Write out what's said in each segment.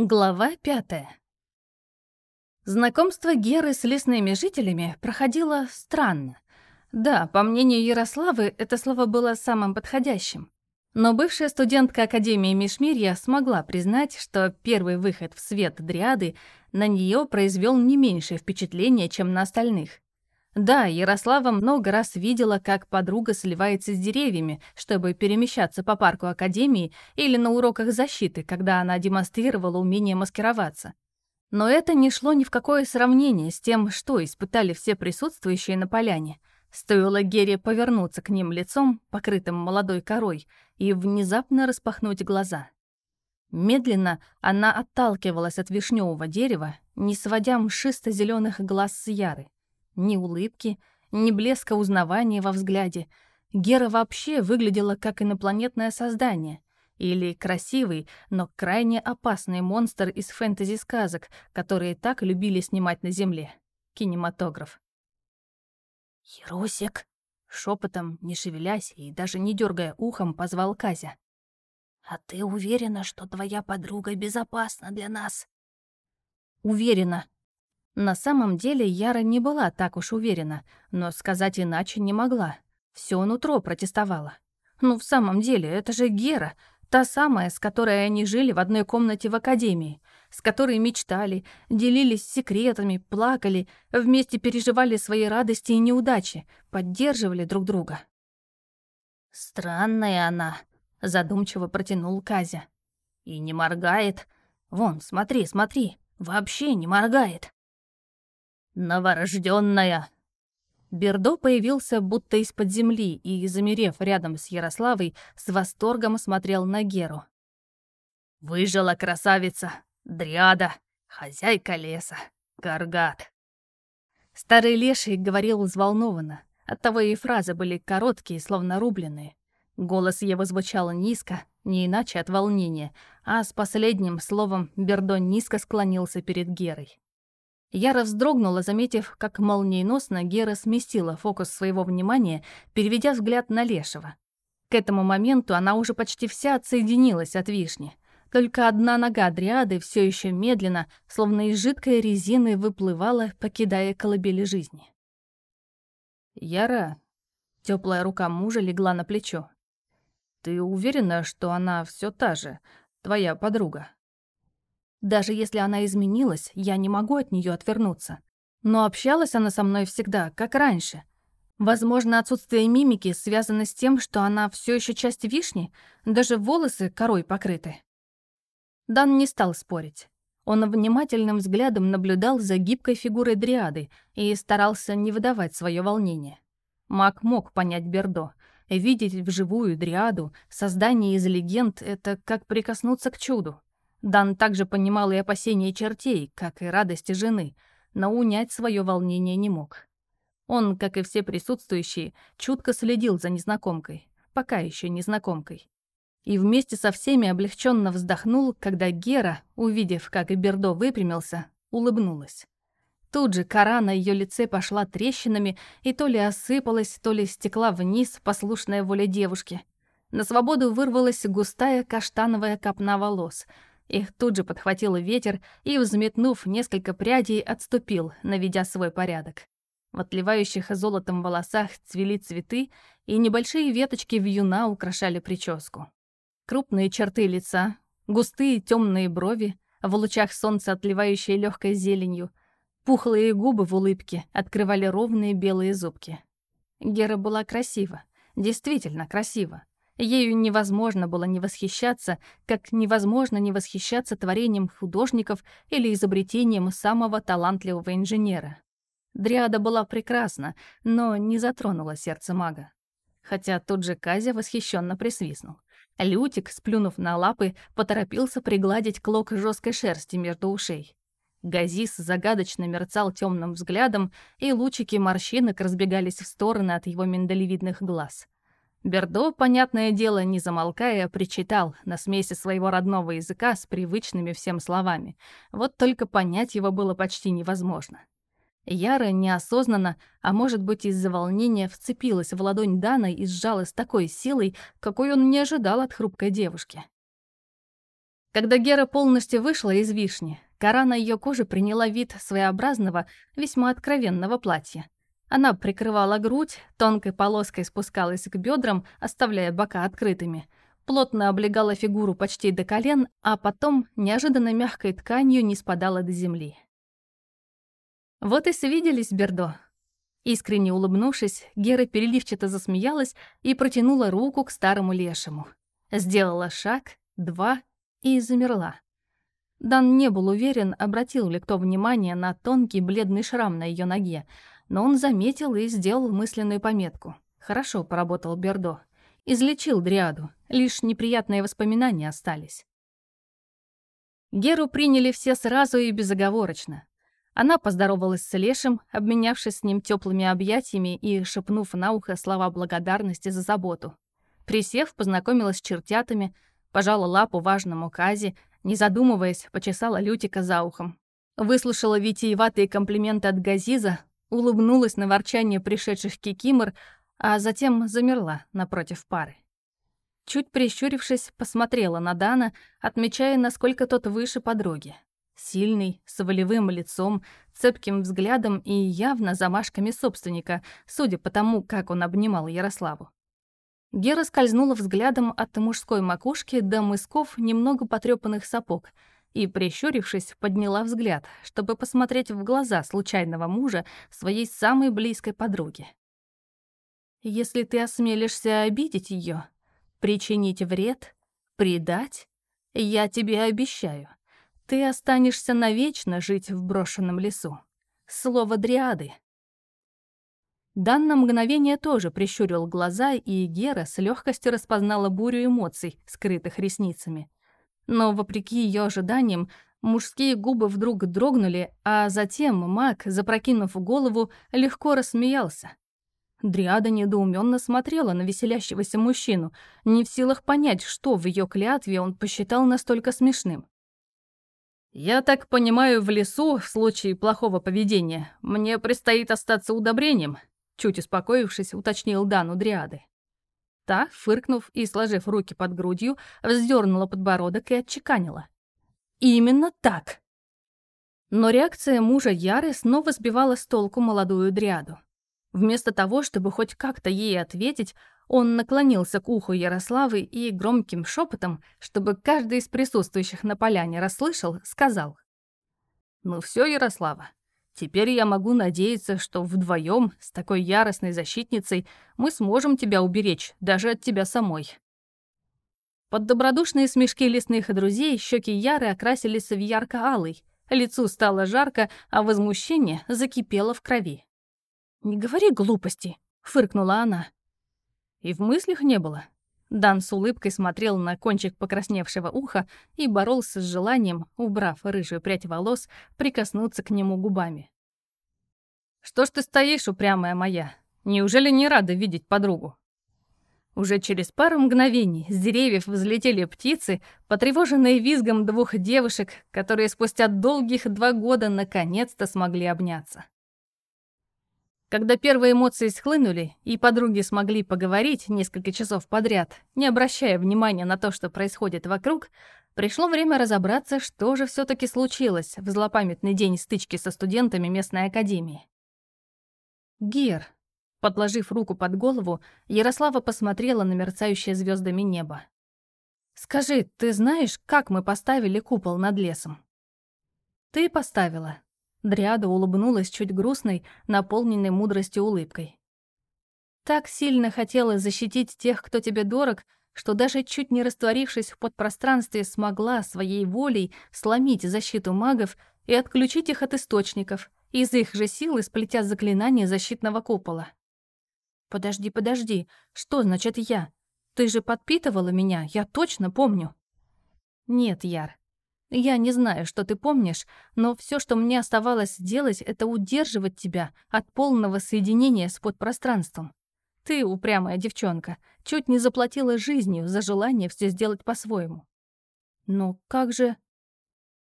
Глава пятая. Знакомство Геры с лесными жителями проходило странно. Да, по мнению Ярославы, это слово было самым подходящим. Но бывшая студентка Академии Мишмирья смогла признать, что первый выход в свет Дриады на нее произвел не меньшее впечатление, чем на остальных. Да, Ярослава много раз видела, как подруга сливается с деревьями, чтобы перемещаться по парку Академии или на уроках защиты, когда она демонстрировала умение маскироваться. Но это не шло ни в какое сравнение с тем, что испытали все присутствующие на поляне. Стоило Гере повернуться к ним лицом, покрытым молодой корой, и внезапно распахнуть глаза. Медленно она отталкивалась от вишневого дерева, не сводя мшисто зеленых глаз с Яры. Ни улыбки, ни блеска узнавания во взгляде. Гера вообще выглядела как инопланетное создание. Или красивый, но крайне опасный монстр из фэнтези-сказок, которые так любили снимать на Земле. Кинематограф. «Ерусик!» — шепотом, не шевелясь и даже не дергая ухом, позвал Казя. «А ты уверена, что твоя подруга безопасна для нас?» «Уверена», на самом деле Яра не была так уж уверена, но сказать иначе не могла. Всё нутро протестовало. Ну, в самом деле, это же Гера, та самая, с которой они жили в одной комнате в академии, с которой мечтали, делились секретами, плакали, вместе переживали свои радости и неудачи, поддерживали друг друга. «Странная она», — задумчиво протянул Казя. «И не моргает. Вон, смотри, смотри, вообще не моргает». «Новорожденная!» Бердо появился будто из-под земли и, замерев рядом с Ярославой, с восторгом смотрел на Геру. «Выжила красавица! Дриада! Хозяйка леса! Каргат!» Старый леший говорил взволнованно, оттого и фразы были короткие, словно рубленые. Голос его звучал низко, не иначе от волнения, а с последним словом Бердо низко склонился перед Герой. Яра вздрогнула, заметив, как молниеносно Гера сместила фокус своего внимания, переведя взгляд на Лешего. К этому моменту она уже почти вся отсоединилась от вишни. Только одна нога дриады все еще медленно, словно из жидкой резины, выплывала, покидая колыбели жизни. «Яра...» — теплая рука мужа легла на плечо. «Ты уверена, что она все та же, твоя подруга?» Даже если она изменилась, я не могу от нее отвернуться. Но общалась она со мной всегда, как раньше. Возможно, отсутствие мимики связано с тем, что она все еще часть вишни, даже волосы корой покрыты. Дан не стал спорить. Он внимательным взглядом наблюдал за гибкой фигурой дриады и старался не выдавать свое волнение. Маг мог понять Бердо. Видеть вживую дриаду, создание из легенд — это как прикоснуться к чуду. Дан также понимал и опасения чертей, как и радости жены, но унять свое волнение не мог. Он, как и все присутствующие, чутко следил за незнакомкой, пока еще незнакомкой. И вместе со всеми облегченно вздохнул, когда Гера, увидев, как и Бердо выпрямился, улыбнулась. Тут же кора на ее лице пошла трещинами и то ли осыпалась, то ли стекла вниз, послушная воле девушки. На свободу вырвалась густая каштановая копна волос — их тут же подхватил ветер и, взметнув несколько прядей, отступил, наведя свой порядок. В отливающих золотом волосах цвели цветы, и небольшие веточки вьюна украшали прическу. Крупные черты лица, густые темные брови, в лучах солнца отливающие легкой зеленью, пухлые губы в улыбке открывали ровные белые зубки. Гера была красива, действительно красива. Ею невозможно было не восхищаться, как невозможно не восхищаться творением художников или изобретением самого талантливого инженера. Дриада была прекрасна, но не затронула сердце мага. Хотя тут же Казя восхищенно присвистнул. Лютик, сплюнув на лапы, поторопился пригладить клок жесткой шерсти между ушей. Газис загадочно мерцал темным взглядом, и лучики морщинок разбегались в стороны от его миндалевидных глаз — Бердо, понятное дело, не замолкая, причитал на смеси своего родного языка с привычными всем словами. Вот только понять его было почти невозможно. Яра неосознанно, а может быть из-за волнения, вцепилась в ладонь Дана и сжала с такой силой, какой он не ожидал от хрупкой девушки. Когда Гера полностью вышла из вишни, кора на ее коже приняла вид своеобразного, весьма откровенного платья. Она прикрывала грудь, тонкой полоской спускалась к бедрам, оставляя бока открытыми, плотно облегала фигуру почти до колен, а потом неожиданно мягкой тканью не спадала до земли. Вот и свиделись, Бердо. Искренне улыбнувшись, Гера переливчато засмеялась и протянула руку к старому лешему. Сделала шаг, два и замерла. Дан не был уверен, обратил ли кто внимание на тонкий бледный шрам на ее ноге, но он заметил и сделал мысленную пометку. Хорошо поработал Бердо. Излечил Дриаду, лишь неприятные воспоминания остались. Геру приняли все сразу и безоговорочно. Она поздоровалась с Лешем, обменявшись с ним теплыми объятиями и шепнув на ухо слова благодарности за заботу. Присев, познакомилась с чертятами, пожала лапу важному Кази, не задумываясь, почесала Лютика за ухом. Выслушала витиеватые комплименты от Газиза, улыбнулась на ворчание пришедших кикимор, а затем замерла напротив пары. Чуть прищурившись, посмотрела на Дана, отмечая, насколько тот выше подруги. Сильный, с волевым лицом, цепким взглядом и явно замашками собственника, судя по тому, как он обнимал Ярославу. Гера скользнула взглядом от мужской макушки до мысков немного потрёпанных сапог — и, прищурившись, подняла взгляд, чтобы посмотреть в глаза случайного мужа своей самой близкой подруги. «Если ты осмелишься обидеть ее, причинить вред, предать, я тебе обещаю, ты останешься навечно жить в брошенном лесу. Слово дриады». Дан на мгновение тоже прищурил глаза, и Гера с легкостью распознала бурю эмоций, скрытых ресницами. Но, вопреки ее ожиданиям, мужские губы вдруг дрогнули, а затем маг, запрокинув голову, легко рассмеялся. Дриада недоуменно смотрела на веселящегося мужчину, не в силах понять, что в ее клятве он посчитал настолько смешным. «Я так понимаю, в лесу, в случае плохого поведения, мне предстоит остаться удобрением», чуть успокоившись, уточнил Дан у Дриады. Та, фыркнув и сложив руки под грудью, вздернула подбородок и отчеканила. «Именно так!» Но реакция мужа Яры снова сбивала с толку молодую дриаду. Вместо того, чтобы хоть как-то ей ответить, он наклонился к уху Ярославы и громким шепотом, чтобы каждый из присутствующих на поляне расслышал, сказал. «Ну все, Ярослава, Теперь я могу надеяться, что вдвоем с такой яростной защитницей мы сможем тебя уберечь, даже от тебя самой». Под добродушные смешки лесных друзей щеки Яры окрасились в ярко-алый, лицу стало жарко, а возмущение закипело в крови. «Не говори глупости», — фыркнула она. И в мыслях не было. Дан с улыбкой смотрел на кончик покрасневшего уха и боролся с желанием, убрав рыжую прядь волос, прикоснуться к нему губами. «Что ж ты стоишь, упрямая моя? Неужели не рада видеть подругу?» Уже через пару мгновений с деревьев взлетели птицы, потревоженные визгом двух девушек, которые спустя долгих два года наконец-то смогли обняться. Когда первые эмоции схлынули, и подруги смогли поговорить несколько часов подряд, не обращая внимания на то, что происходит вокруг, пришло время разобраться, что же все таки случилось в злопамятный день стычки со студентами местной академии. «Гир», подложив руку под голову, Ярослава посмотрела на мерцающее звездами небо. «Скажи, ты знаешь, как мы поставили купол над лесом?» «Ты поставила», Дриада улыбнулась чуть грустной, наполненной мудростью улыбкой. Так сильно хотела защитить тех, кто тебе дорог, что даже чуть не растворившись в подпространстве, смогла своей волей сломить защиту магов и отключить их от источников, из их же силы сплетя заклинание защитного купола. «Подожди, подожди, что значит я? Ты же подпитывала меня, я точно помню». «Нет, Яр, я не знаю, что ты помнишь, но все, что мне оставалось делать, это удерживать тебя от полного соединения с подпространством. Ты, упрямая девчонка, чуть не заплатила жизнью за желание все сделать по-своему. Но как же...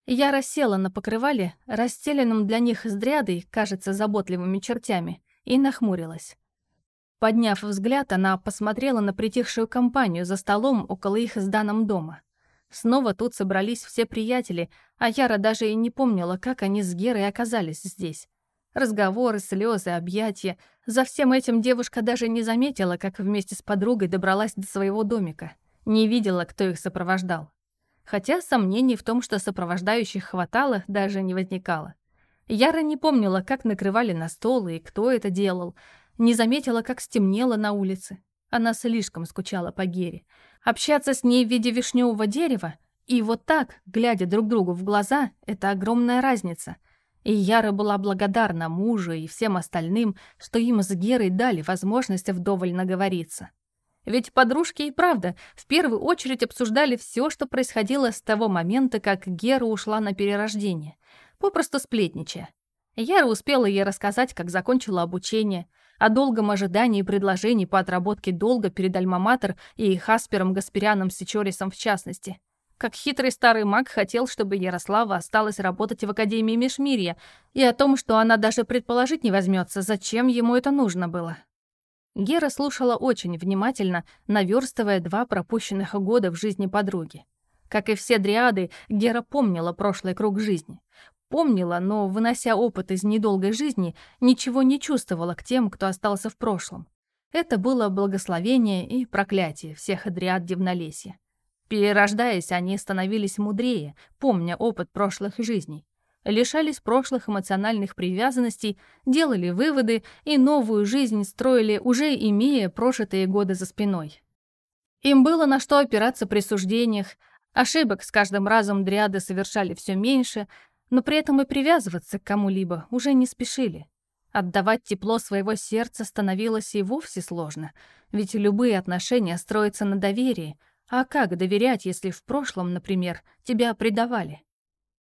Я рассела на покрывале, расстеленном для них с дрядой, кажется, заботливыми чертями, и нахмурилась. Подняв взгляд, она посмотрела на притихшую компанию за столом около их с Даном дома. Снова тут собрались все приятели, а Яра даже и не помнила, как они с Герой оказались здесь. Разговоры, слезы, объятия. За всем этим девушка даже не заметила, как вместе с подругой добралась до своего домика. Не видела, кто их сопровождал. Хотя сомнений в том, что сопровождающих хватало, даже не возникало. Яра не помнила, как накрывали на стол и кто это делал. Не заметила, как стемнело на улице. Она слишком скучала по Гере. Общаться с ней в виде вишневого дерева и вот так, глядя друг другу в глаза, это огромная разница. И Яра была благодарна мужу и всем остальным, что им с Герой дали возможность вдоволь наговориться. Ведь подружки и правда в первую очередь обсуждали все, что происходило с того момента, как Гера ушла на перерождение, попросту сплетничая. Яра успела ей рассказать, как закончила обучение, о долгом ожидании предложений по отработке долга перед Альмаматор и Хаспером Гаспаряном Сичорисом в частности. Как хитрый старый маг хотел, чтобы Ярослава осталась работать в Академии Межмирья, и о том, что она даже предположить не возьмется, зачем ему это нужно было. Гера слушала очень внимательно, наверстывая два пропущенных года в жизни подруги. Как и все дриады, Гера помнила прошлый круг жизни. Помнила, но, вынося опыт из недолгой жизни, ничего не чувствовала к тем, кто остался в прошлом. Это было благословение и проклятие всех адриад Дивнолесья. Перерождаясь, они становились мудрее, помня опыт прошлых жизней. Лишались прошлых эмоциональных привязанностей, делали выводы и новую жизнь строили, уже имея прожитые годы за спиной. Им было на что опираться при суждениях, ошибок с каждым разом дриады совершали все меньше, но при этом и привязываться к кому-либо уже не спешили. Отдавать тепло своего сердца становилось и вовсе сложно, ведь любые отношения строятся на доверии, а как доверять, если в прошлом, например, тебя предавали?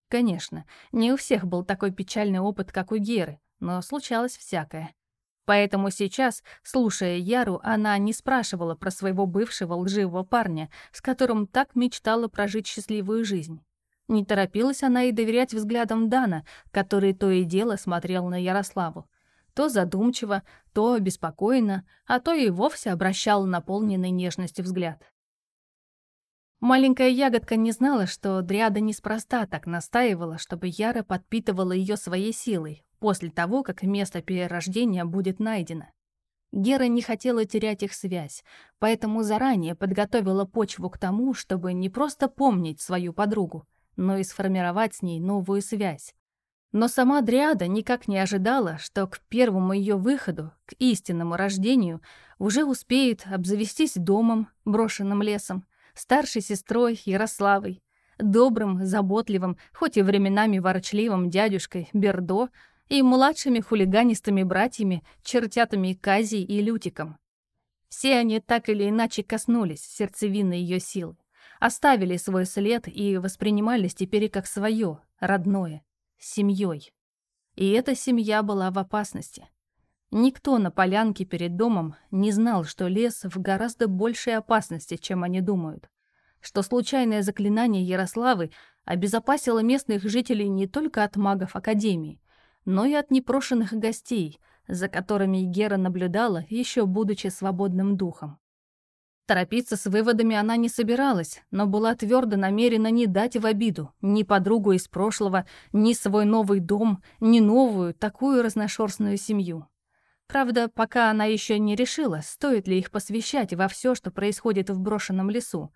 Конечно, не у всех был такой печальный опыт, как у Геры, но случалось всякое. Поэтому сейчас, слушая Яру, она не спрашивала про своего бывшего лживого парня, с которым так мечтала прожить счастливую жизнь. Не торопилась она и доверять взглядам Дана, который то и дело смотрел на Ярославу. То задумчиво, то обеспокоенно, а то и вовсе обращал наполненный нежностью взгляд. Маленькая ягодка не знала, что Дриада неспроста так настаивала, чтобы Яра подпитывала ее своей силой после того, как место перерождения будет найдено. Гера не хотела терять их связь, поэтому заранее подготовила почву к тому, чтобы не просто помнить свою подругу, но и сформировать с ней новую связь. Но сама Дриада никак не ожидала, что к первому ее выходу, к истинному рождению, уже успеет обзавестись домом, брошенным лесом, старшей сестрой Ярославой, добрым, заботливым, хоть и временами ворчливым дядюшкой Бердо и младшими хулиганистыми братьями, чертятами Казей и Лютиком. Все они так или иначе коснулись сердцевины ее силы оставили свой след и воспринимались теперь как свое, родное, семьей. И эта семья была в опасности. Никто на полянке перед домом не знал, что лес в гораздо большей опасности, чем они думают. Что случайное заклинание Ярославы обезопасило местных жителей не только от магов Академии, но и от непрошенных гостей, за которыми Гера наблюдала, еще будучи свободным духом. Торопиться с выводами она не собиралась, но была твердо намерена не дать в обиду ни подругу из прошлого, ни свой новый дом, ни новую, такую разношерстную семью. Правда, пока она еще не решила, стоит ли их посвящать во все, что происходит в брошенном лесу.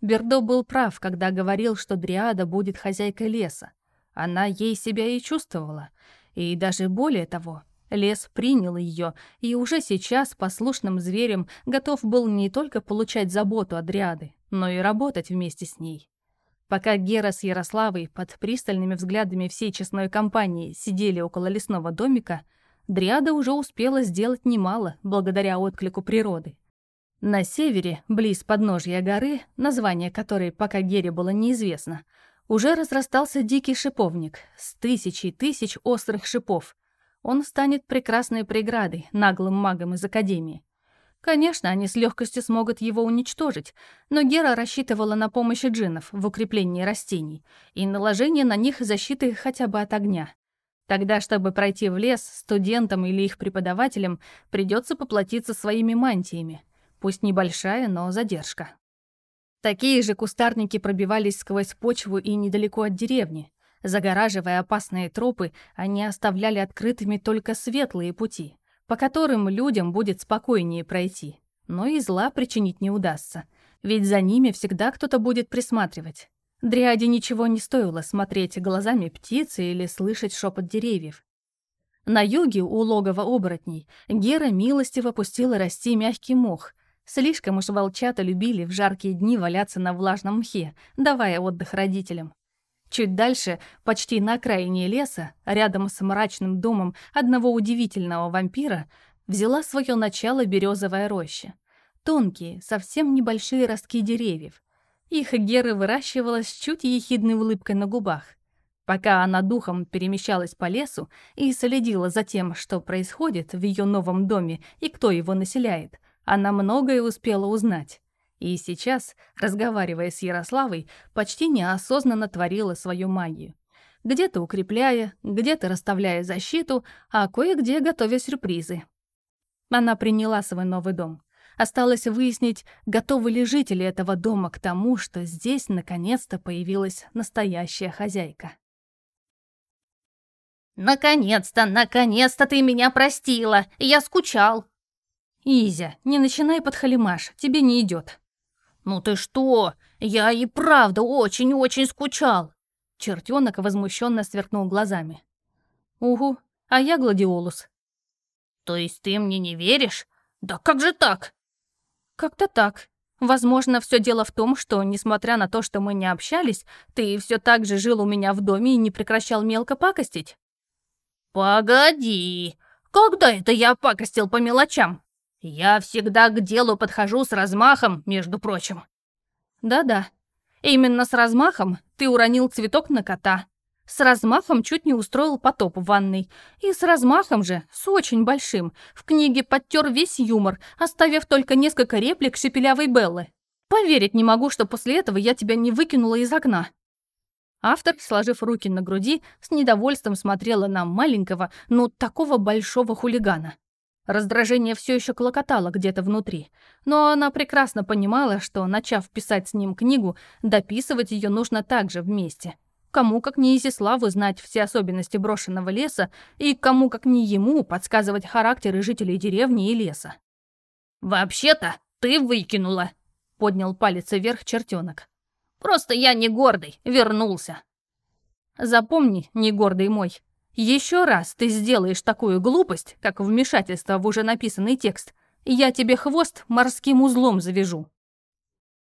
Бердо был прав, когда говорил, что Дриада будет хозяйкой леса. Она ей себя и чувствовала. И даже более того, Лес принял ее, и уже сейчас послушным зверем готов был не только получать заботу от Дриады, но и работать вместе с ней. Пока Гера с Ярославой под пристальными взглядами всей честной компании сидели около лесного домика, Дриада уже успела сделать немало благодаря отклику природы. На севере, близ подножья горы, название которой пока Гере было неизвестно, уже разрастался дикий шиповник с тысячей тысяч острых шипов, он станет прекрасной преградой наглым магам из Академии. Конечно, они с легкостью смогут его уничтожить, но Гера рассчитывала на помощь джиннов в укреплении растений и наложение на них защиты хотя бы от огня. Тогда, чтобы пройти в лес, студентам или их преподавателям придется поплатиться своими мантиями. Пусть небольшая, но задержка. Такие же кустарники пробивались сквозь почву и недалеко от деревни. Загораживая опасные тропы, они оставляли открытыми только светлые пути, по которым людям будет спокойнее пройти. Но и зла причинить не удастся, ведь за ними всегда кто-то будет присматривать. Дриаде ничего не стоило смотреть глазами птицы или слышать шепот деревьев. На юге у логова оборотней Гера милостиво пустила расти мягкий мох, Слишком уж волчата любили в жаркие дни валяться на влажном мхе, давая отдых родителям. Чуть дальше, почти на окраине леса, рядом с мрачным домом одного удивительного вампира, взяла свое начало березовая роща. Тонкие, совсем небольшие ростки деревьев. Их Гера выращивала с чуть ехидной улыбкой на губах. Пока она духом перемещалась по лесу и следила за тем, что происходит в ее новом доме и кто его населяет, она многое успела узнать. И сейчас, разговаривая с Ярославой, почти неосознанно творила свою магию. Где-то укрепляя, где-то расставляя защиту, а кое-где готовя сюрпризы. Она приняла свой новый дом. Осталось выяснить, готовы ли жители этого дома к тому, что здесь наконец-то появилась настоящая хозяйка. «Наконец-то, наконец-то ты меня простила! Я скучал!» «Изя, не начинай подхалимаш, тебе не идет. «Ну ты что? Я и правда очень-очень скучал!» Чертенок возмущенно сверкнул глазами. «Угу, а я гладиолус». «То есть ты мне не веришь? Да как же так?» «Как-то так. Возможно, все дело в том, что, несмотря на то, что мы не общались, ты все так же жил у меня в доме и не прекращал мелко пакостить». «Погоди, когда это я пакостил по мелочам?» Я всегда к делу подхожу с размахом, между прочим. Да-да. Именно с размахом ты уронил цветок на кота. С размахом чуть не устроил потоп в ванной. И с размахом же, с очень большим, в книге подтер весь юмор, оставив только несколько реплик шепелявой Беллы. Поверить не могу, что после этого я тебя не выкинула из окна. Автор, сложив руки на груди, с недовольством смотрела на маленького, но такого большого хулигана. Раздражение все еще клокотало где-то внутри, но она прекрасно понимала, что, начав писать с ним книгу, дописывать ее нужно также вместе. Кому, как не Изиславу, знать все особенности брошенного леса, и кому, как не ему, подсказывать характеры жителей деревни и леса. «Вообще-то ты выкинула», — поднял палец вверх чертенок. «Просто я не гордый, вернулся». «Запомни, не гордый мой, еще раз ты сделаешь такую глупость, как вмешательство в уже написанный текст, я тебе хвост морским узлом завяжу.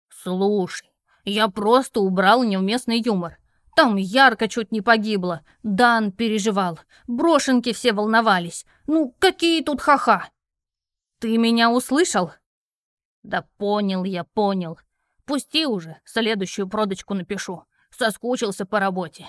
Слушай, я просто убрал неуместный юмор. Там ярко чуть не погибло, Дан переживал, брошенки все волновались. Ну, какие тут ха-ха? Ты меня услышал? Да понял я, понял. Пусти уже, следующую продочку напишу. Соскучился по работе.